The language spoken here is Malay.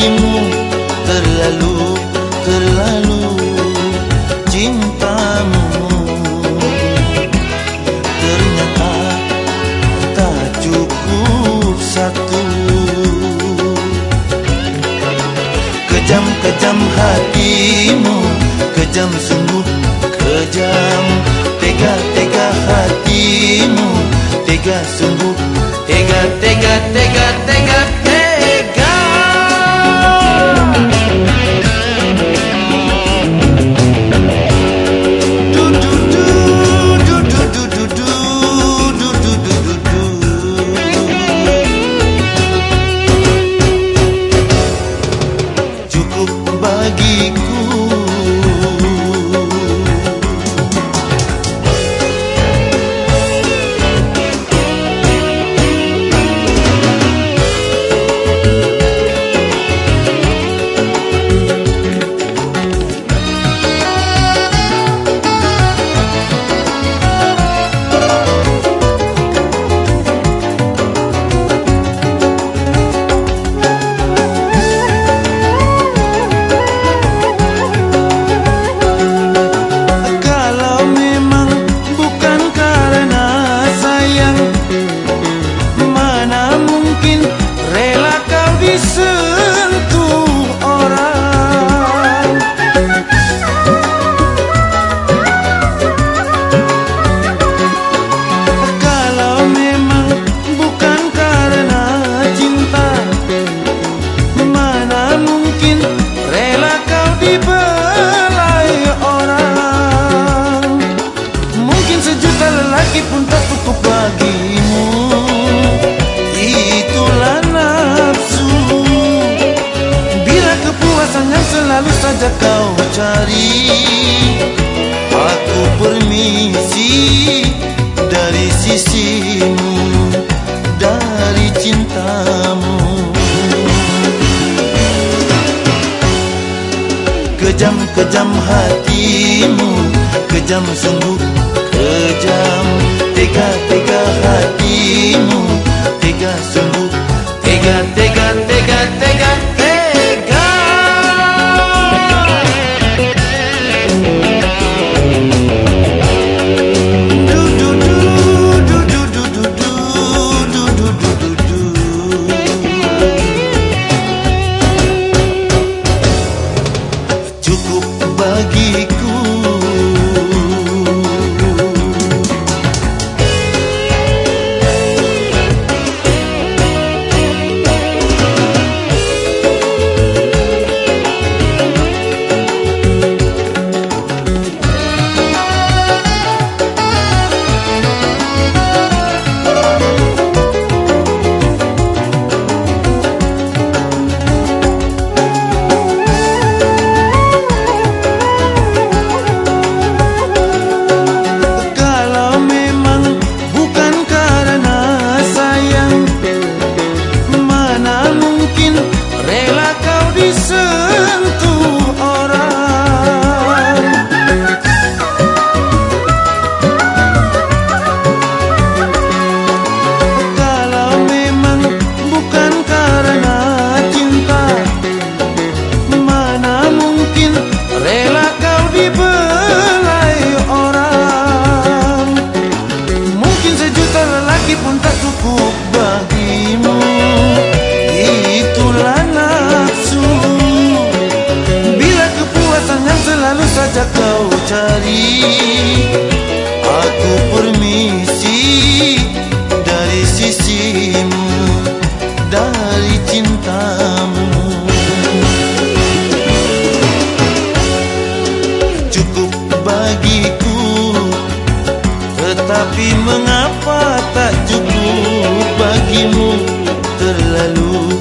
bagimu terlalu terlalu cintamu. Ternyata tak cukup satu. Kejam kejam hatimu kejam sungguh kejam. Tega tega hatimu tega sungguh tega tega tega saja kau cari. Aku permisi dari sisimu Dari cintamu. Kejam-kejam hatimu Kejam sungguh kejam. Tega-tega hatimu Tega sungguh bagiku. Tetapi mengapa tak cukup bagimu? Terlalu